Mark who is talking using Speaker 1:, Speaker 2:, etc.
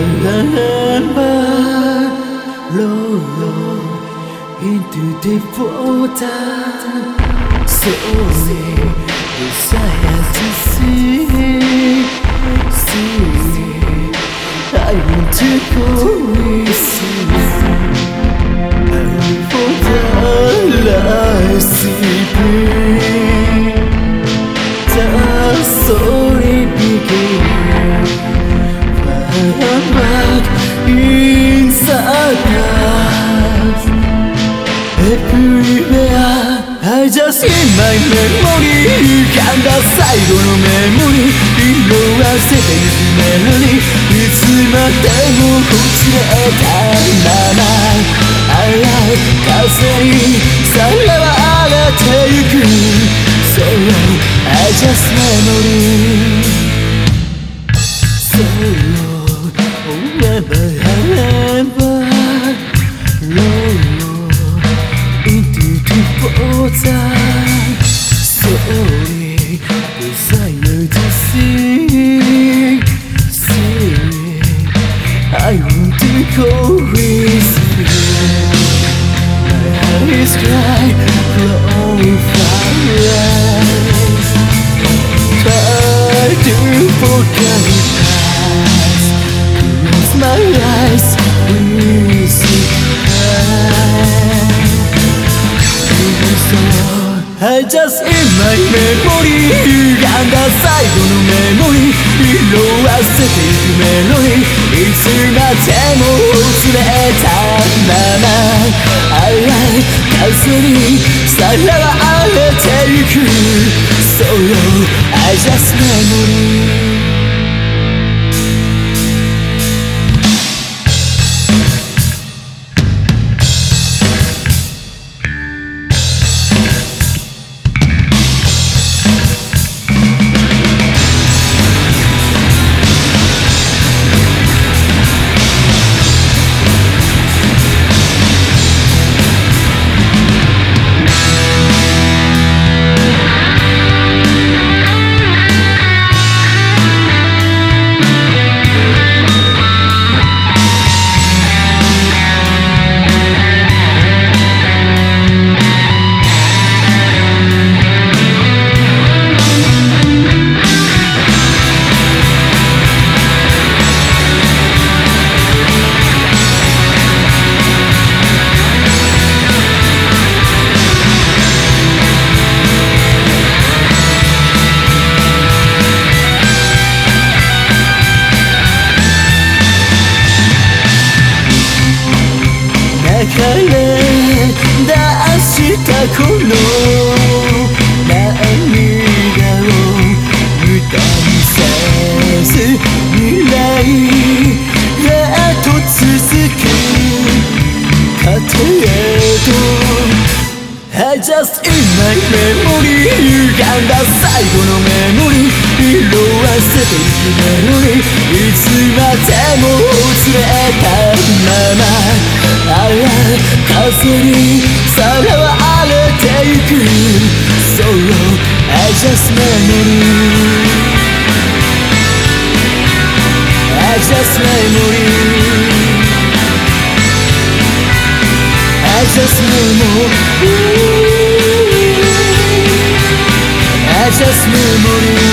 Speaker 1: remember, Lord, Lord, into deep water. So oh, only desires to see. Just in my memory 浮かんだ最後のメモリー色あせてゆくメロディーいつまでもこちれたままああ風に。さらわれてゆく So I just memory desire to see See I want to go with you. My eyes cry from fire Try to forget the past my eyes with I just in my memory 歪んだ最後のメモリー。色あせていくメロディー。いつまでも忘れたままああ風にさらわれていく。So I just memory. したこの涙を歌にせ未来へと続く過程と I just in my memory 歪んだ最後のメモリー色あせていくメロディーいつまでも忘れたままああ風にさらわれ cool sorrow I just memory I just memory. I just memory. I just memory.